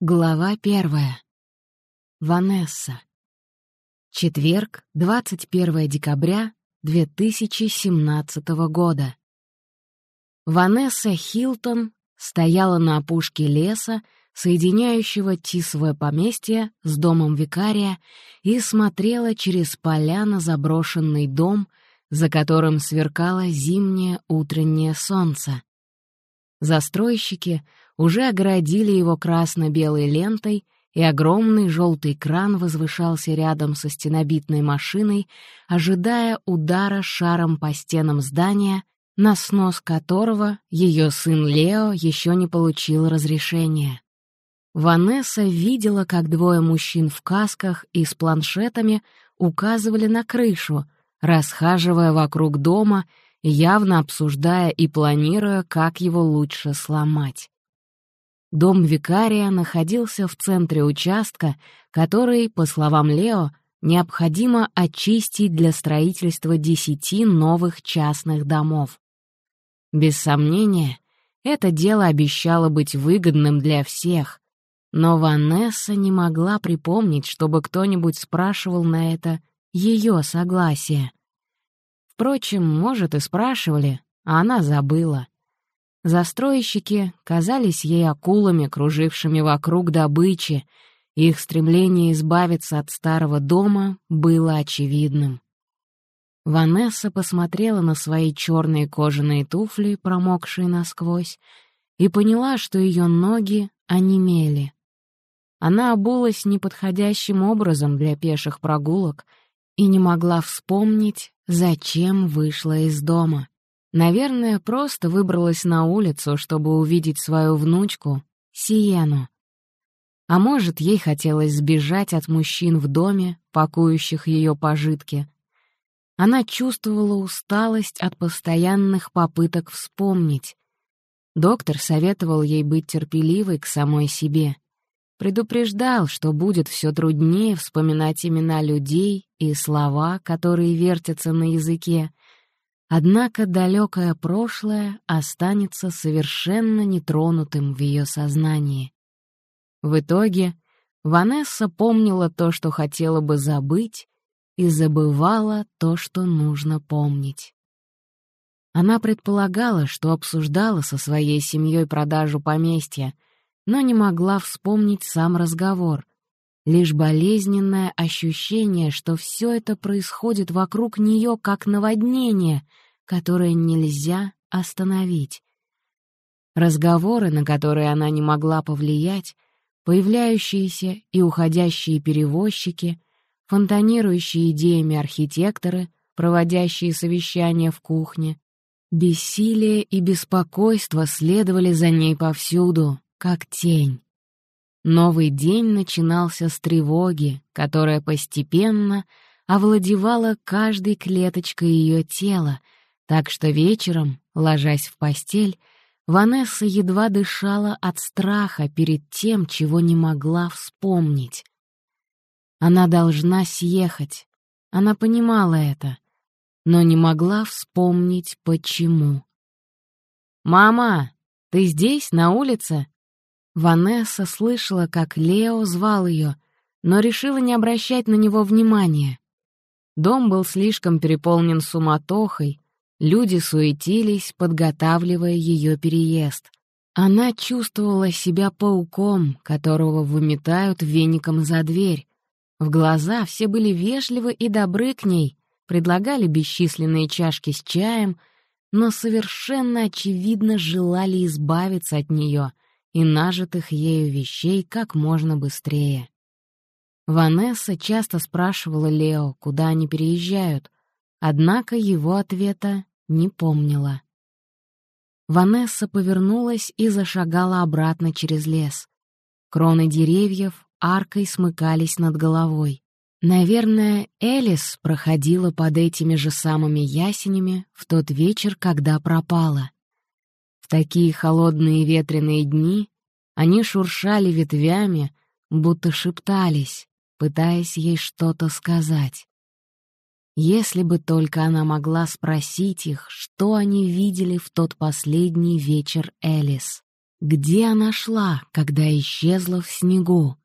Глава первая. Ванесса. Четверг, 21 декабря 2017 года. Ванесса Хилтон стояла на опушке леса, соединяющего Тисовое поместье с домом викария, и смотрела через поля на заброшенный дом, за которым сверкало зимнее утреннее солнце. Застройщики уже огородили его красно-белой лентой, и огромный желтый кран возвышался рядом со стенобитной машиной, ожидая удара шаром по стенам здания, на снос которого ее сын Лео еще не получил разрешения. Ванесса видела, как двое мужчин в касках и с планшетами указывали на крышу, расхаживая вокруг дома, явно обсуждая и планируя, как его лучше сломать. Дом викария находился в центре участка, который, по словам Лео, необходимо очистить для строительства десяти новых частных домов. Без сомнения, это дело обещало быть выгодным для всех, но Ванесса не могла припомнить, чтобы кто-нибудь спрашивал на это ее согласие. Впрочем, может, и спрашивали, а она забыла. Застройщики казались ей акулами, кружившими вокруг добычи, их стремление избавиться от старого дома было очевидным. Ванесса посмотрела на свои черные кожаные туфли, промокшие насквозь, и поняла, что ее ноги онемели. Она обулась неподходящим образом для пеших прогулок и не могла вспомнить, зачем вышла из дома. Наверное, просто выбралась на улицу, чтобы увидеть свою внучку, Сиену. А может, ей хотелось сбежать от мужчин в доме, пакующих ее пожитки. Она чувствовала усталость от постоянных попыток вспомнить. Доктор советовал ей быть терпеливой к самой себе. Предупреждал, что будет все труднее вспоминать имена людей и слова, которые вертятся на языке, Однако далекое прошлое останется совершенно нетронутым в ее сознании. В итоге Ванесса помнила то, что хотела бы забыть, и забывала то, что нужно помнить. Она предполагала, что обсуждала со своей семьей продажу поместья, но не могла вспомнить сам разговор. Лишь болезненное ощущение, что все это происходит вокруг нее как наводнение, которое нельзя остановить. Разговоры, на которые она не могла повлиять, появляющиеся и уходящие перевозчики, фонтанирующие идеями архитекторы, проводящие совещания в кухне, бессилие и беспокойство следовали за ней повсюду, как тень. Новый день начинался с тревоги, которая постепенно овладевала каждой клеточкой ее тела, так что вечером, ложась в постель, Ванесса едва дышала от страха перед тем, чего не могла вспомнить. Она должна съехать. Она понимала это, но не могла вспомнить, почему. «Мама, ты здесь, на улице?» Ванесса слышала, как Лео звал ее, но решила не обращать на него внимания. Дом был слишком переполнен суматохой, люди суетились, подготавливая ее переезд. Она чувствовала себя пауком, которого выметают веником за дверь. В глаза все были вежливы и добры к ней, предлагали бесчисленные чашки с чаем, но совершенно очевидно желали избавиться от нее — и нажитых ею вещей как можно быстрее. Ванесса часто спрашивала Лео, куда они переезжают, однако его ответа не помнила. Ванесса повернулась и зашагала обратно через лес. Кроны деревьев аркой смыкались над головой. Наверное, Элис проходила под этими же самыми ясенями в тот вечер, когда пропала. Такие холодные ветреные дни они шуршали ветвями, будто шептались, пытаясь ей что-то сказать. Если бы только она могла спросить их, что они видели в тот последний вечер Элис. Где она шла, когда исчезла в снегу?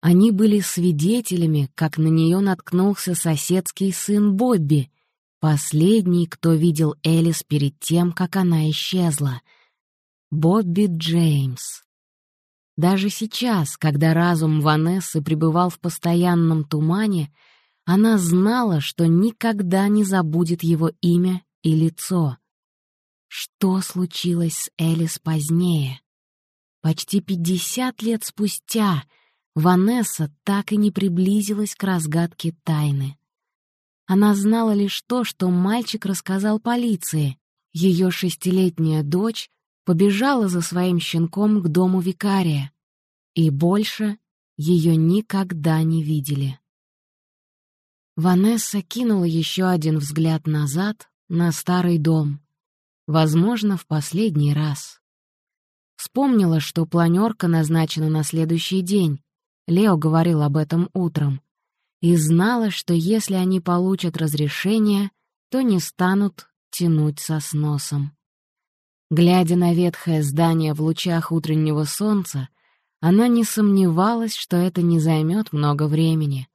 Они были свидетелями, как на нее наткнулся соседский сын Бобби, последний, кто видел Элис перед тем, как она исчезла. Бобби Джеймс. Даже сейчас, когда разум Ванессы пребывал в постоянном тумане, она знала, что никогда не забудет его имя и лицо. Что случилось с Элис позднее? Почти пятьдесят лет спустя — Ванесса так и не приблизилась к разгадке тайны. Она знала лишь то, что мальчик рассказал полиции. Ее шестилетняя дочь побежала за своим щенком к дому викария, и больше ее никогда не видели. Ванесса кинула еще один взгляд назад на старый дом, возможно, в последний раз. Вспомнила, что планерка назначена на следующий день, Лео говорил об этом утром. И знала, что если они получат разрешение, то не станут тянуть со сносом. Глядя на ветхое здание в лучах утреннего солнца, она не сомневалась, что это не займет много времени.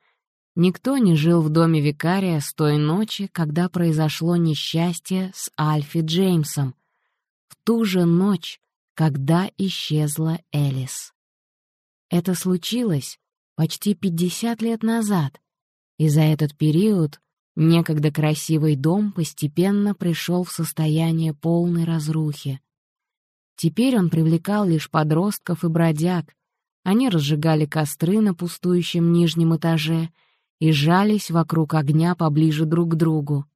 Никто не жил в доме викария с той ночи, когда произошло несчастье с Альфи Джеймсом, в ту же ночь, когда исчезла Элис. Это случилось почти 50 лет назад, и за этот период некогда красивый дом постепенно пришел в состояние полной разрухи. Теперь он привлекал лишь подростков и бродяг. Они разжигали костры на пустующем нижнем этаже и жались вокруг огня поближе друг к другу.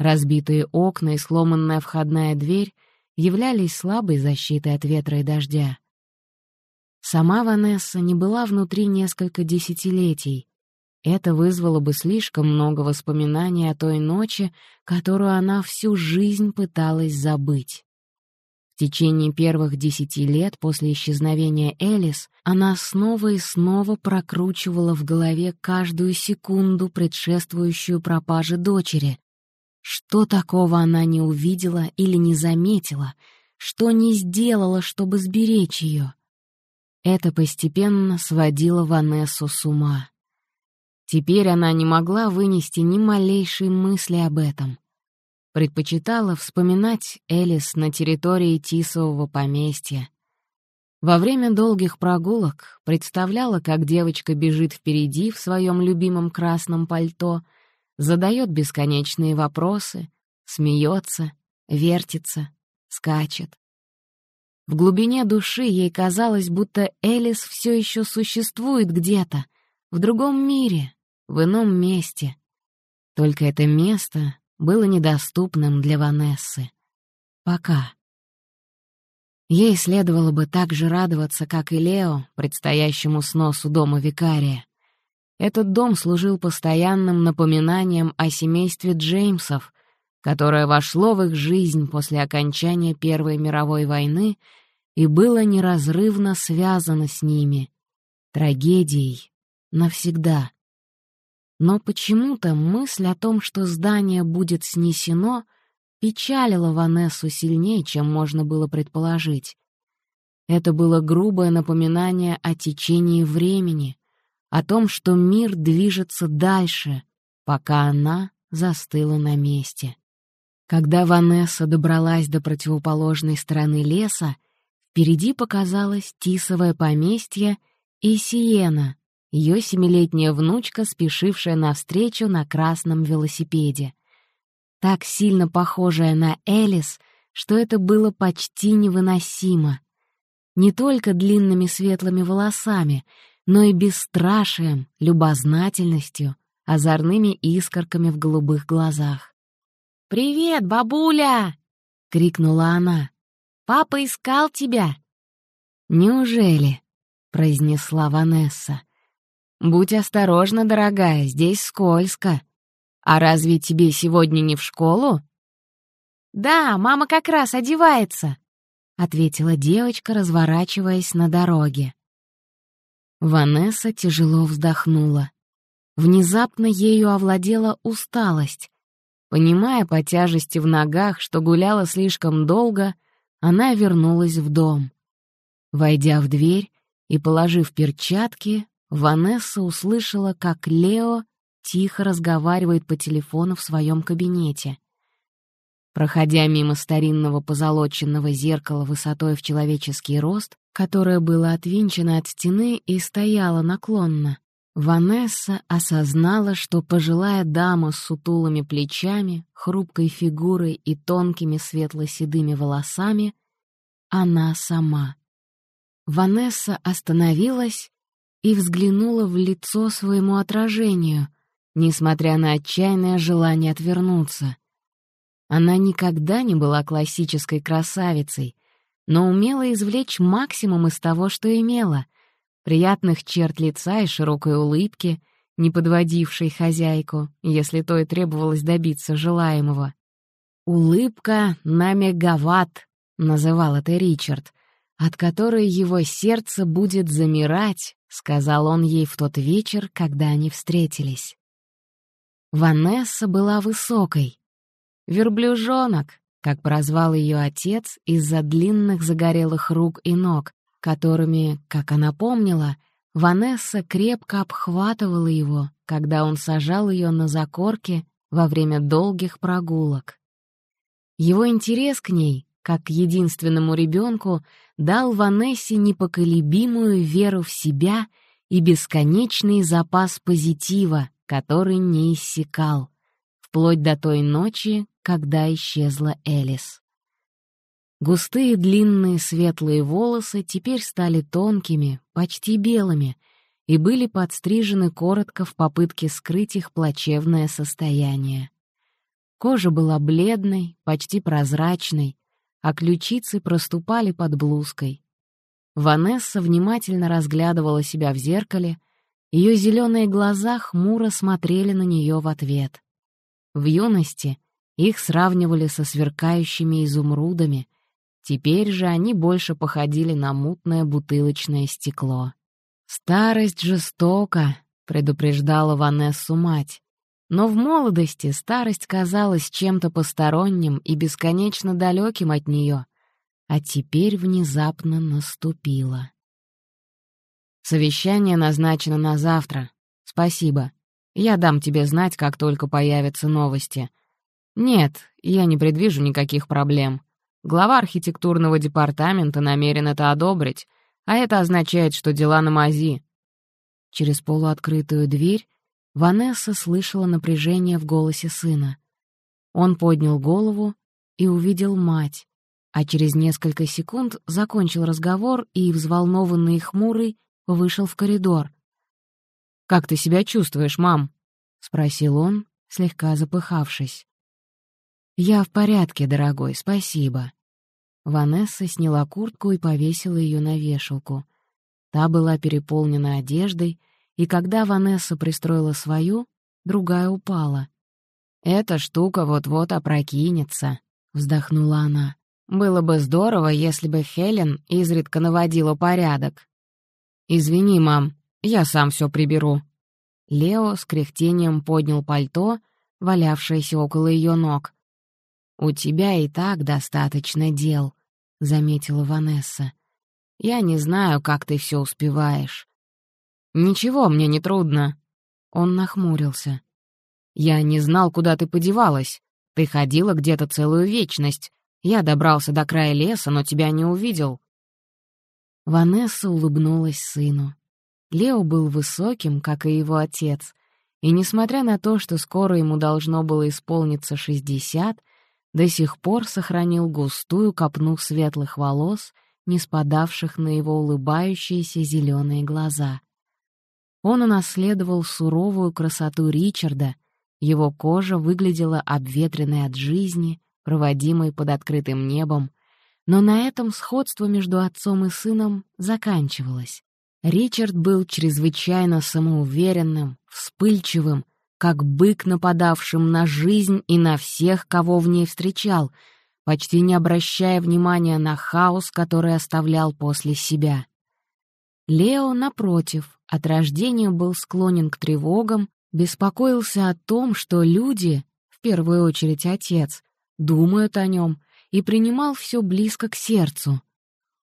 Разбитые окна и сломанная входная дверь являлись слабой защитой от ветра и дождя. Сама Ванесса не была внутри несколько десятилетий. Это вызвало бы слишком много воспоминаний о той ночи, которую она всю жизнь пыталась забыть. В течение первых десяти лет после исчезновения Элис она снова и снова прокручивала в голове каждую секунду, предшествующую пропаже дочери. Что такого она не увидела или не заметила, что не сделала, чтобы сберечь ее? Это постепенно сводило Ванессу с ума. Теперь она не могла вынести ни малейшей мысли об этом. Предпочитала вспоминать Элис на территории Тисового поместья. Во время долгих прогулок представляла, как девочка бежит впереди в своем любимом красном пальто, задает бесконечные вопросы, смеется, вертится, скачет. В глубине души ей казалось, будто Элис все еще существует где-то, в другом мире, в ином месте. Только это место было недоступным для Ванессы. Пока. Ей следовало бы так же радоваться, как и Лео, предстоящему сносу дома викария. Этот дом служил постоянным напоминанием о семействе Джеймсов, которое вошло в их жизнь после окончания Первой мировой войны и было неразрывно связано с ними, трагедией, навсегда. Но почему-то мысль о том, что здание будет снесено, печалила Ванессу сильнее, чем можно было предположить. Это было грубое напоминание о течении времени, о том, что мир движется дальше, пока она застыла на месте. Когда Ванесса добралась до противоположной стороны леса, впереди показалось тисовое поместье и Сиена, ее семилетняя внучка, спешившая навстречу на красном велосипеде. Так сильно похожая на Элис, что это было почти невыносимо. Не только длинными светлыми волосами, но и бесстрашием, любознательностью, озорными искорками в голубых глазах. «Привет, бабуля!» — крикнула она. «Папа искал тебя!» «Неужели?» — произнесла Ванесса. «Будь осторожна, дорогая, здесь скользко. А разве тебе сегодня не в школу?» «Да, мама как раз одевается», — ответила девочка, разворачиваясь на дороге. Ванесса тяжело вздохнула. Внезапно ею овладела усталость. Понимая по тяжести в ногах, что гуляла слишком долго, она вернулась в дом. Войдя в дверь и положив перчатки, Ванесса услышала, как Лео тихо разговаривает по телефону в своем кабинете. Проходя мимо старинного позолоченного зеркала высотой в человеческий рост, которое было отвинчено от стены и стояло наклонно, Ванесса осознала, что пожилая дама с сутулыми плечами, хрупкой фигурой и тонкими светло-седыми волосами — она сама. Ванесса остановилась и взглянула в лицо своему отражению, несмотря на отчаянное желание отвернуться. Она никогда не была классической красавицей, но умела извлечь максимум из того, что имела — приятных черт лица и широкой улыбки, не подводившей хозяйку, если то и требовалось добиться желаемого. «Улыбка на мегаватт», — называл это Ричард, «от которой его сердце будет замирать», — сказал он ей в тот вечер, когда они встретились. Ванесса была высокой. «Верблюжонок», как прозвал ее отец из-за длинных загорелых рук и ног, которыми, как она помнила, Ванесса крепко обхватывала его, когда он сажал ее на закорке во время долгих прогулок. Его интерес к ней, как к единственному ребенку, дал Ванессе непоколебимую веру в себя и бесконечный запас позитива, который не иссякал, вплоть до той ночи, когда исчезла Элис. Густые длинные светлые волосы теперь стали тонкими, почти белыми, и были подстрижены коротко в попытке скрыть их плачевное состояние. Кожа была бледной, почти прозрачной, а ключицы проступали под блузкой. Ванесса внимательно разглядывала себя в зеркале, ее зеленые глаза хмуро смотрели на нее в ответ. В юности их сравнивали со сверкающими изумрудами, Теперь же они больше походили на мутное бутылочное стекло. «Старость жестока», — предупреждала Ванессу мать. Но в молодости старость казалась чем-то посторонним и бесконечно далеким от нее, а теперь внезапно наступила. «Совещание назначено на завтра. Спасибо. Я дам тебе знать, как только появятся новости. Нет, я не предвижу никаких проблем. Глава архитектурного департамента намерен это одобрить, а это означает, что дела на мази. Через полуоткрытую дверь Ванесса слышала напряжение в голосе сына. Он поднял голову и увидел мать, а через несколько секунд закончил разговор и, взволнованный и хмурый, вышел в коридор. «Как ты себя чувствуешь, мам?» — спросил он, слегка запыхавшись. «Я в порядке, дорогой, спасибо», Ванесса сняла куртку и повесила ее на вешалку. Та была переполнена одеждой, и когда Ванесса пристроила свою, другая упала. «Эта штука вот-вот опрокинется», — вздохнула она. «Было бы здорово, если бы Хелен изредка наводила порядок». «Извини, мам, я сам все приберу». Лео с кряхтением поднял пальто, валявшееся около ее ног. «У тебя и так достаточно дел», — заметила Ванесса. «Я не знаю, как ты все успеваешь». «Ничего, мне не трудно». Он нахмурился. «Я не знал, куда ты подевалась. Ты ходила где-то целую вечность. Я добрался до края леса, но тебя не увидел». Ванесса улыбнулась сыну. Лео был высоким, как и его отец, и, несмотря на то, что скоро ему должно было исполниться шестьдесят, до сих пор сохранил густую копну светлых волос, не спадавших на его улыбающиеся зеленые глаза. Он унаследовал суровую красоту Ричарда, его кожа выглядела обветренной от жизни, проводимой под открытым небом, но на этом сходство между отцом и сыном заканчивалось. Ричард был чрезвычайно самоуверенным, вспыльчивым, как бык, нападавшим на жизнь и на всех, кого в ней встречал, почти не обращая внимания на хаос, который оставлял после себя. Лео, напротив, от рождения был склонен к тревогам, беспокоился о том, что люди, в первую очередь отец, думают о нем, и принимал все близко к сердцу.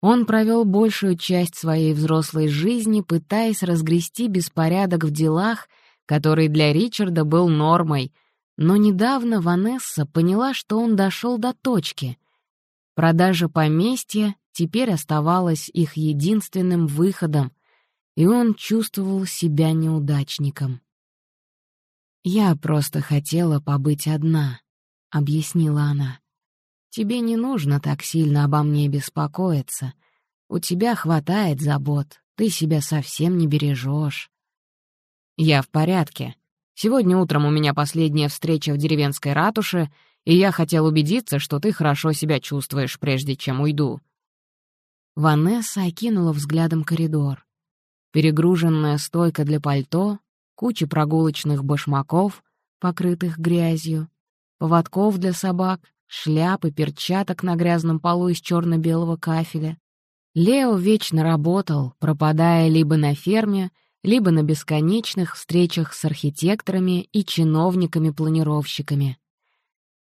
Он провел большую часть своей взрослой жизни, пытаясь разгрести беспорядок в делах, который для Ричарда был нормой, но недавно Ванесса поняла, что он дошел до точки. Продажа поместья теперь оставалась их единственным выходом, и он чувствовал себя неудачником. «Я просто хотела побыть одна», — объяснила она. «Тебе не нужно так сильно обо мне беспокоиться. У тебя хватает забот, ты себя совсем не бережешь. «Я в порядке. Сегодня утром у меня последняя встреча в деревенской ратуше, и я хотел убедиться, что ты хорошо себя чувствуешь, прежде чем уйду». Ванесса окинула взглядом коридор. Перегруженная стойка для пальто, куча прогулочных башмаков, покрытых грязью, поводков для собак, шляп и перчаток на грязном полу из черно-белого кафеля. Лео вечно работал, пропадая либо на ферме, либо на бесконечных встречах с архитекторами и чиновниками-планировщиками.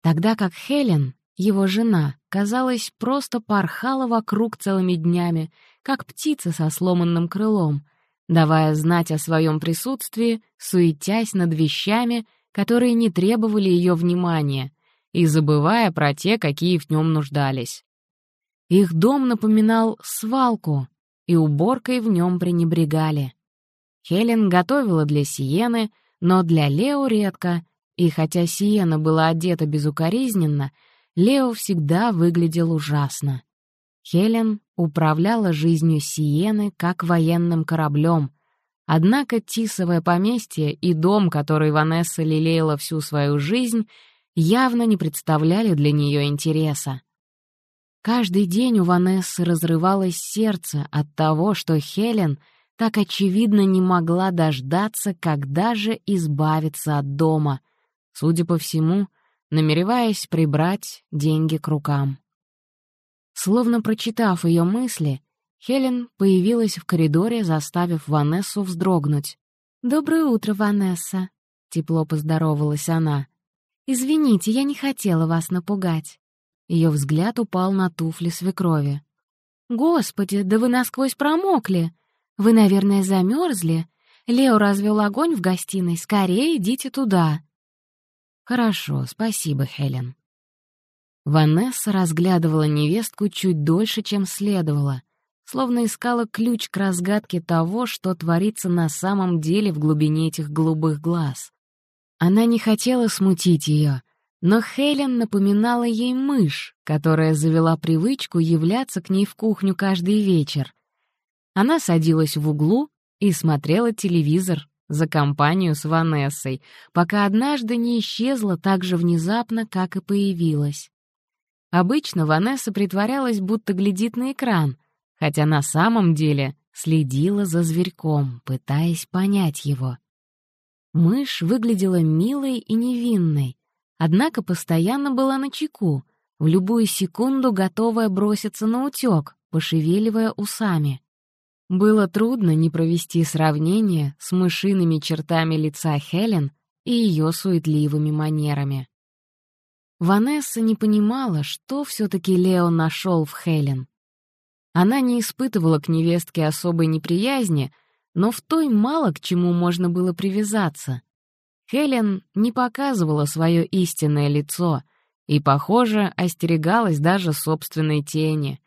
Тогда как Хелен, его жена, казалось, просто порхала вокруг целыми днями, как птица со сломанным крылом, давая знать о своем присутствии, суетясь над вещами, которые не требовали ее внимания, и забывая про те, какие в нем нуждались. Их дом напоминал свалку, и уборкой в нем пренебрегали. Хелен готовила для Сиены, но для Лео редко, и хотя Сиена была одета безукоризненно, Лео всегда выглядел ужасно. Хелен управляла жизнью Сиены как военным кораблем. Однако Тисовое поместье и дом, который Ванесса лелеяла всю свою жизнь, явно не представляли для нее интереса. Каждый день у Ванессы разрывалось сердце от того, что Хелен так очевидно не могла дождаться, когда же избавиться от дома, судя по всему, намереваясь прибрать деньги к рукам. Словно прочитав ее мысли, Хелен появилась в коридоре, заставив Ванессу вздрогнуть. «Доброе утро, Ванесса», — тепло поздоровалась она. «Извините, я не хотела вас напугать». Ее взгляд упал на туфли свекрови. «Господи, да вы насквозь промокли! Вы, наверное, замерзли? Лео развел огонь в гостиной. Скорее идите туда». «Хорошо, спасибо, Хелен», Ванесса разглядывала невестку чуть дольше, чем следовало, словно искала ключ к разгадке того, что творится на самом деле в глубине этих голубых глаз. Она не хотела смутить ее, но Хелен напоминала ей мышь, которая завела привычку являться к ней в кухню каждый вечер. Она садилась в углу и смотрела телевизор за компанию с Ванессой, пока однажды не исчезла так же внезапно, как и появилась. Обычно Ванесса притворялась, будто глядит на экран, хотя на самом деле следила за зверьком, пытаясь понять его. Мышь выглядела милой и невинной, однако постоянно была на чеку, в любую секунду готовая броситься на утёк, пошевеливая усами. Было трудно не провести сравнение с мышиными чертами лица Хелен и ее суетливыми манерами. Ванесса не понимала, что все-таки Лео нашел в Хелен. Она не испытывала к невестке особой неприязни, но в той мало к чему можно было привязаться. Хелен не показывала свое истинное лицо и, похоже, остерегалась даже собственной тени.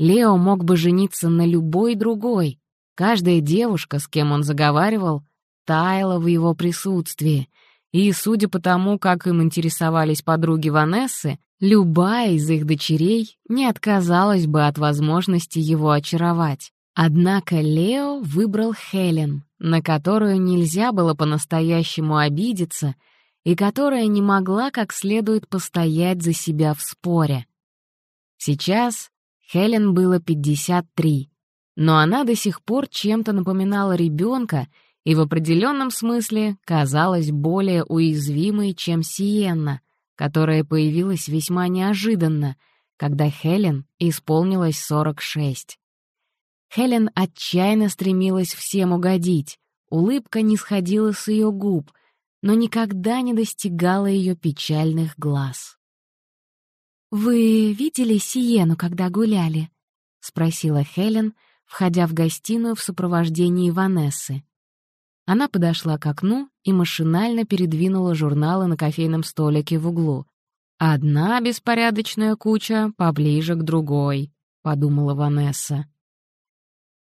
Лео мог бы жениться на любой другой. Каждая девушка, с кем он заговаривал, таяла в его присутствии — и, судя по тому, как им интересовались подруги Ванессы, любая из их дочерей не отказалась бы от возможности его очаровать. Однако Лео выбрал Хелен, на которую нельзя было по-настоящему обидеться и которая не могла как следует постоять за себя в споре. Сейчас Хелен было 53, но она до сих пор чем-то напоминала ребенка и в определенном смысле казалась более уязвимой, чем Сиенна, которая появилась весьма неожиданно, когда Хелен исполнилось 46. Хелен отчаянно стремилась всем угодить, улыбка не сходила с ее губ, но никогда не достигала ее печальных глаз. «Вы видели Сиену, когда гуляли?» — спросила Хелен, входя в гостиную в сопровождении Ванессы. Она подошла к окну и машинально передвинула журналы на кофейном столике в углу. «Одна беспорядочная куча поближе к другой», — подумала Ванесса.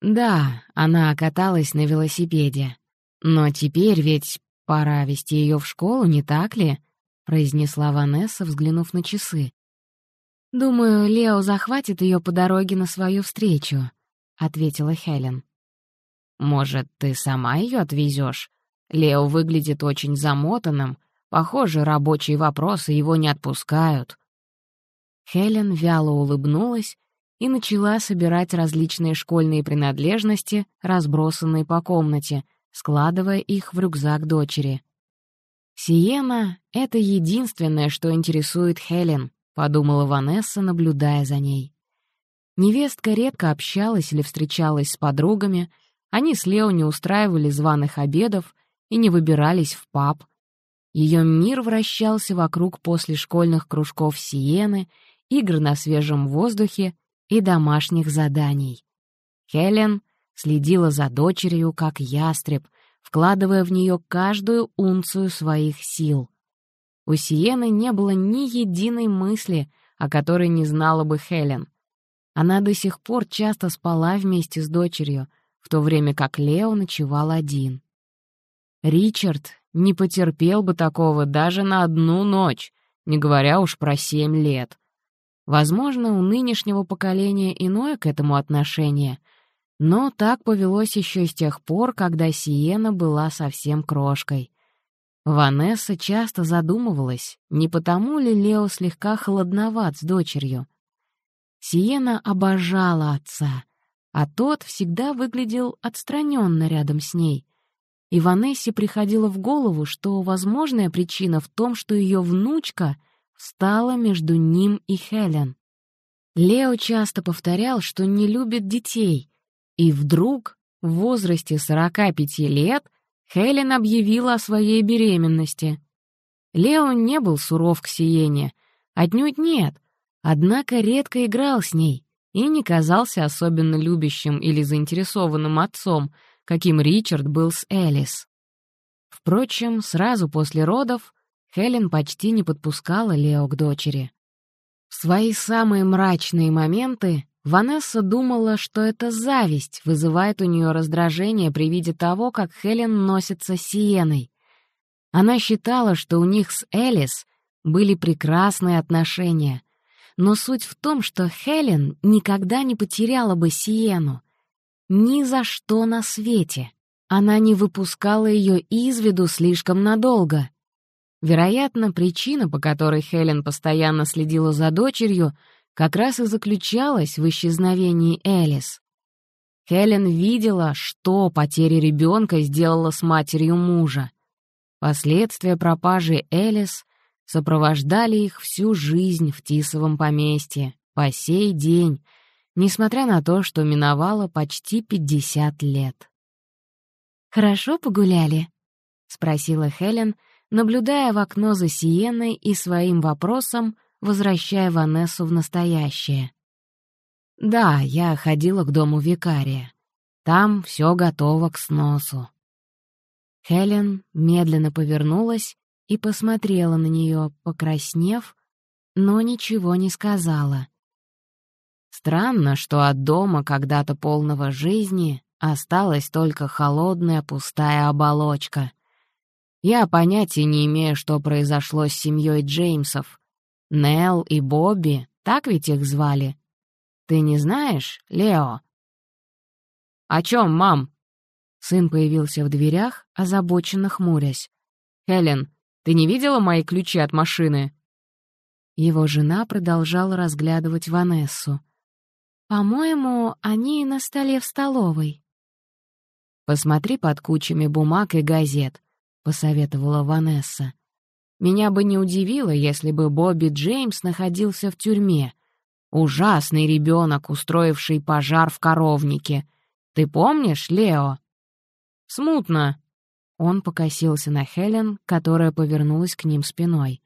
Да, она каталась на велосипеде. Но теперь ведь пора вести ее в школу, не так ли? произнесла Ванесса, взглянув на часы. «Думаю, Лео захватит ее по дороге на свою встречу», — ответила Хелен. «Может, ты сама ее отвезешь? Лео выглядит очень замотанным. Похоже, рабочие вопросы его не отпускают». Хелен вяло улыбнулась и начала собирать различные школьные принадлежности, разбросанные по комнате, складывая их в рюкзак дочери. «Сиена — это единственное, что интересует Хелен», — подумала Ванесса, наблюдая за ней. Невестка редко общалась или встречалась с подругами, они с Лео не устраивали званых обедов и не выбирались в паб. Ее мир вращался вокруг после школьных кружков Сиены, игр на свежем воздухе и домашних заданий. Хелен следила за дочерью, как ястреб, вкладывая в нее каждую унцию своих сил. У Сиены не было ни единой мысли, о которой не знала бы Хелен. Она до сих пор часто спала вместе с дочерью, в то время как Лео ночевал один. Ричард не потерпел бы такого даже на одну ночь, не говоря уж про семь лет. Возможно, у нынешнего поколения иное к этому отношение, но так повелось еще с тех пор, когда Сиена была совсем крошкой. Ванесса часто задумывалась, не потому ли Лео слегка холодноват с дочерью. Сиена обожала отца, а тот всегда выглядел отстраненно рядом с ней. И Ванессе приходило в голову, что возможная причина в том, что ее внучка — встала между ним и Хелен. Лео часто повторял, что не любит детей, и вдруг, в возрасте 45 лет, Хелен объявила о своей беременности. Лео не был суров к Сиене, отнюдь нет, однако редко играл с ней и не казался особенно любящим или заинтересованным отцом, каким Ричард был с Элис. Впрочем, сразу после родов Хелен почти не подпускала Лео к дочери. В свои самые мрачные моменты Ванесса думала, что это зависть вызывает у нее раздражение при виде того, как Хелен носится с Сиеной. Она считала, что у них с Элис были прекрасные отношения, но суть в том, что Хелен никогда не потеряла бы Сиену. Ни за что на свете. Она не выпускала ее из виду слишком надолго — Вероятно, причина, по которой Хелен постоянно следила за дочерью, как раз и заключалась в исчезновении Элис. Хелен видела, что потеря ребенка сделала с матерью мужа. Последствия пропажи Элис сопровождали их всю жизнь в Тисовом поместье, по сей день, несмотря на то, что миновало почти 50 лет. «Хорошо погуляли?» — спросила Хелен, — наблюдая в окно за Сиеной и своим вопросом, возвращая Ванессу в настоящее. «Да, я ходила к дому викария. Там все готово к сносу». Хелен медленно повернулась и посмотрела на нее, покраснев, но ничего не сказала. Странно, что от дома, когда-то полного жизни, осталась только холодная пустая оболочка — я понятия не имею, что произошло с семьей Джеймсов. Нелл и Бобби, так ведь их звали? Ты не знаешь, Лео?» «О чем, мам?» Сын появился в дверях, озабоченно хмурясь. «Хелен, ты не видела мои ключи от машины?» Его жена продолжала разглядывать Ванессу. «По-моему, они на столе в столовой». «Посмотри под кучами бумаг и газет посоветовала Ванесса. «Меня бы не удивило, если бы Бобби Джеймс находился в тюрьме. Ужасный ребенок, устроивший пожар в коровнике. Ты помнишь, Лео?» «Смутно». Он покосился на Хелен, которая повернулась к ним спиной.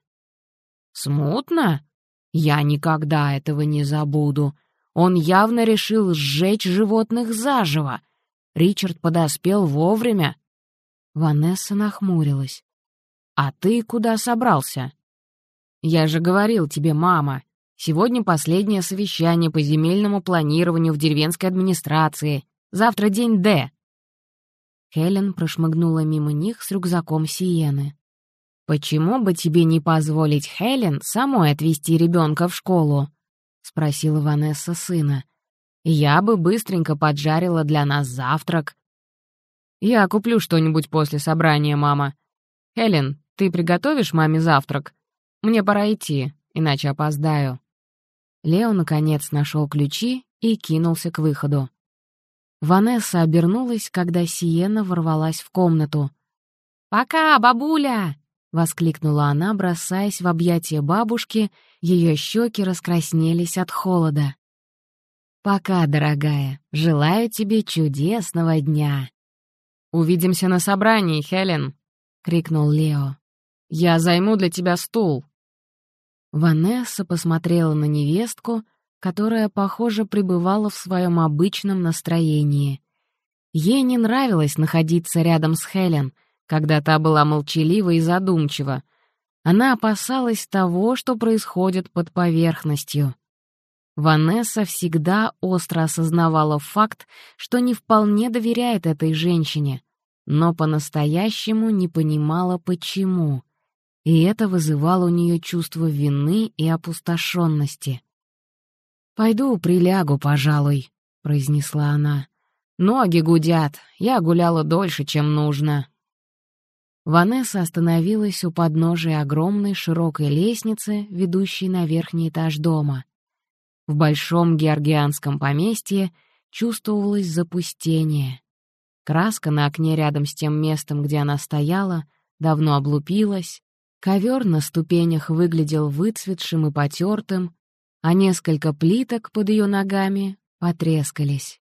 «Смутно? Я никогда этого не забуду. Он явно решил сжечь животных заживо. Ричард подоспел вовремя. Ванесса нахмурилась. «А ты куда собрался?» «Я же говорил тебе, мама, сегодня последнее совещание по земельному планированию в деревенской администрации. Завтра день Д». Хелен прошмыгнула мимо них с рюкзаком Сиены. «Почему бы тебе не позволить Хелен самой отвезти ребенка в школу?» — спросила Ванесса сына. «Я бы быстренько поджарила для нас завтрак». «Я куплю что-нибудь после собрания, мама. Хелен, ты приготовишь маме завтрак? Мне пора идти, иначе опоздаю». Лео, наконец, нашел ключи и кинулся к выходу. Ванесса обернулась, когда Сиена ворвалась в комнату. «Пока, бабуля!» — воскликнула она, бросаясь в объятия бабушки, ее щеки раскраснелись от холода. «Пока, дорогая, желаю тебе чудесного дня!» «Увидимся на собрании, Хелен!» — крикнул Лео. «Я займу для тебя стул!» Ванесса посмотрела на невестку, которая, похоже, пребывала в своем обычном настроении. Ей не нравилось находиться рядом с Хелен, когда та была молчалива и задумчива. Она опасалась того, что происходит под поверхностью. Ванесса всегда остро осознавала факт, что не вполне доверяет этой женщине, но по-настоящему не понимала, почему и это вызывало у нее чувство вины и опустошенности. «Пойду прилягу, пожалуй», — произнесла она. «Ноги гудят, я гуляла дольше, чем нужно». Ванесса остановилась у подножия огромной широкой лестницы, ведущей на верхний этаж дома. В большом георгианском поместье чувствовалось запустение. Краска на окне рядом с тем местом, где она стояла, давно облупилась, Ковер на ступенях выглядел выцветшим и потертым, а несколько плиток под ее ногами потрескались.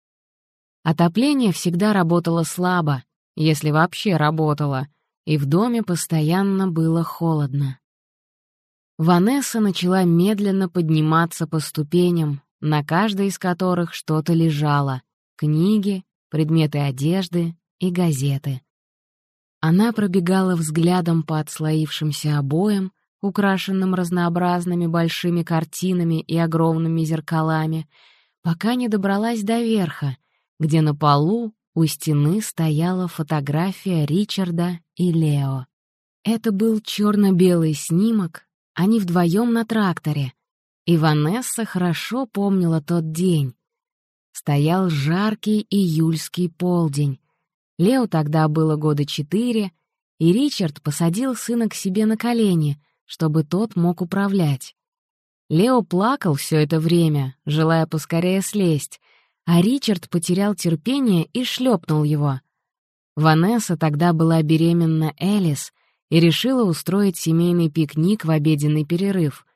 Отопление всегда работало слабо, если вообще работало, и в доме постоянно было холодно. Ванесса начала медленно подниматься по ступеням, на каждой из которых что-то лежало — книги, предметы одежды и газеты. Она пробегала взглядом по отслоившимся обоям, украшенным разнообразными большими картинами и огромными зеркалами, пока не добралась до верха, где на полу у стены стояла фотография Ричарда и Лео. Это был черно-белый снимок, они вдвоем на тракторе, и Ванесса хорошо помнила тот день. Стоял жаркий июльский полдень, Лео тогда было года четыре, и Ричард посадил сына к себе на колени, чтобы тот мог управлять. Лео плакал все это время, желая поскорее слезть, а Ричард потерял терпение и шлепнул его. Ванесса тогда была беременна Элис и решила устроить семейный пикник в обеденный перерыв.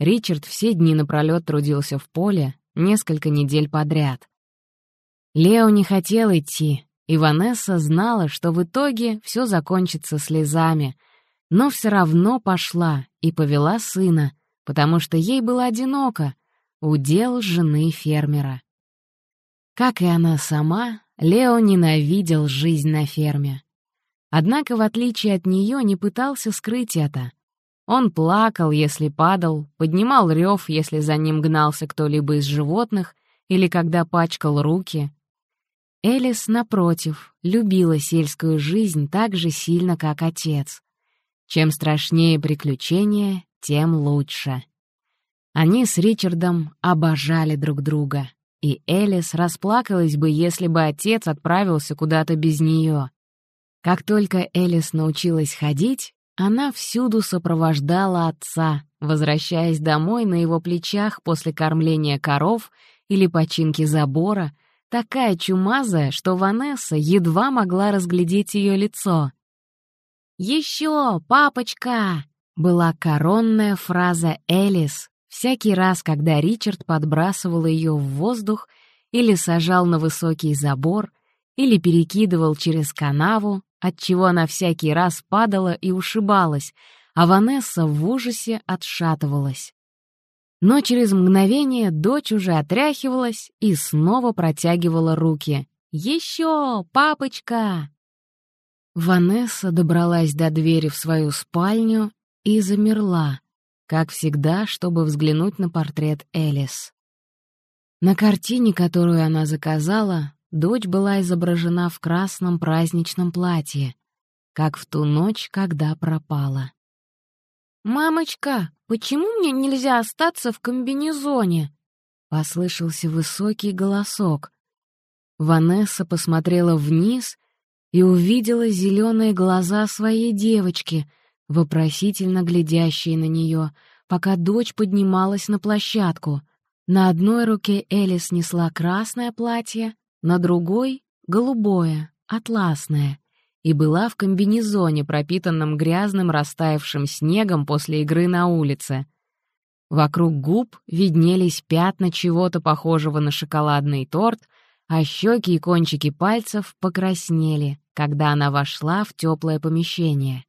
Ричард все дни напролёт трудился в поле, несколько недель подряд. Лео не хотел идти, и Ванесса знала, что в итоге все закончится слезами, но все равно пошла и повела сына, потому что ей было одиноко, удел жены фермера. Как и она сама, Лео ненавидел жизнь на ферме. Однако, в отличие от нее, не пытался скрыть это. Он плакал, если падал, поднимал рев, если за ним гнался кто-либо из животных или когда пачкал руки — Элис, напротив, любила сельскую жизнь так же сильно, как отец. Чем страшнее приключения, тем лучше. Они с Ричардом обожали друг друга, и Элис расплакалась бы, если бы отец отправился куда-то без нее. Как только Элис научилась ходить, она всюду сопровождала отца, возвращаясь домой на его плечах после кормления коров или починки забора — такая чумазая, что Ванесса едва могла разглядеть ее лицо. «Еще, папочка!» — была коронная фраза Элис всякий раз, когда Ричард подбрасывал ее в воздух или сажал на высокий забор, или перекидывал через канаву, отчего она всякий раз падала и ушибалась, а Ванесса в ужасе отшатывалась. Но через мгновение дочь уже отряхивалась и снова протягивала руки. «Еще, папочка!» Ванесса добралась до двери в свою спальню и замерла, как всегда, чтобы взглянуть на портрет Элис. На картине, которую она заказала, дочь была изображена в красном праздничном платье, как в ту ночь, когда пропала. «Мамочка, почему мне нельзя остаться в комбинезоне?» — послышался высокий голосок. Ванесса посмотрела вниз и увидела зеленые глаза своей девочки, вопросительно глядящие на нее, пока дочь поднималась на площадку. На одной руке Элис несла красное платье, на другой — голубое, атласное, и была в комбинезоне, пропитанном грязным растаявшим снегом после игры на улице. Вокруг губ виднелись пятна чего-то похожего на шоколадный торт, а щеки и кончики пальцев покраснели, когда она вошла в теплое помещение.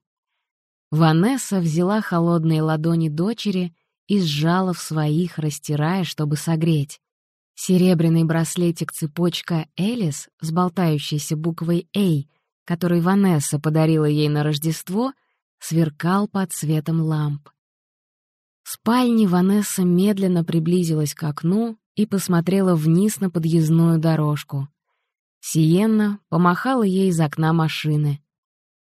Ванесса взяла холодные ладони дочери и сжала в своих, растирая, чтобы согреть. Серебряный браслетик-цепочка Элис с болтающейся буквой «А», который Ванесса подарила ей на Рождество, сверкал под светом ламп. В спальне Ванесса медленно приблизилась к окну и посмотрела вниз на подъездную дорожку. Сиенна помахала ей из окна машины.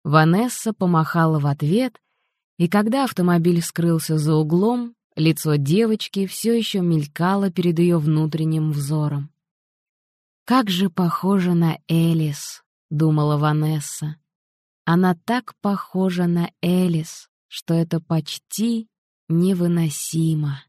Ванесса помахала в ответ, и когда автомобиль скрылся за углом, Лицо девочки все еще мелькало перед ее внутренним взором. «Как же похожа на Элис», — думала Ванесса. «Она так похожа на Элис, что это почти невыносимо».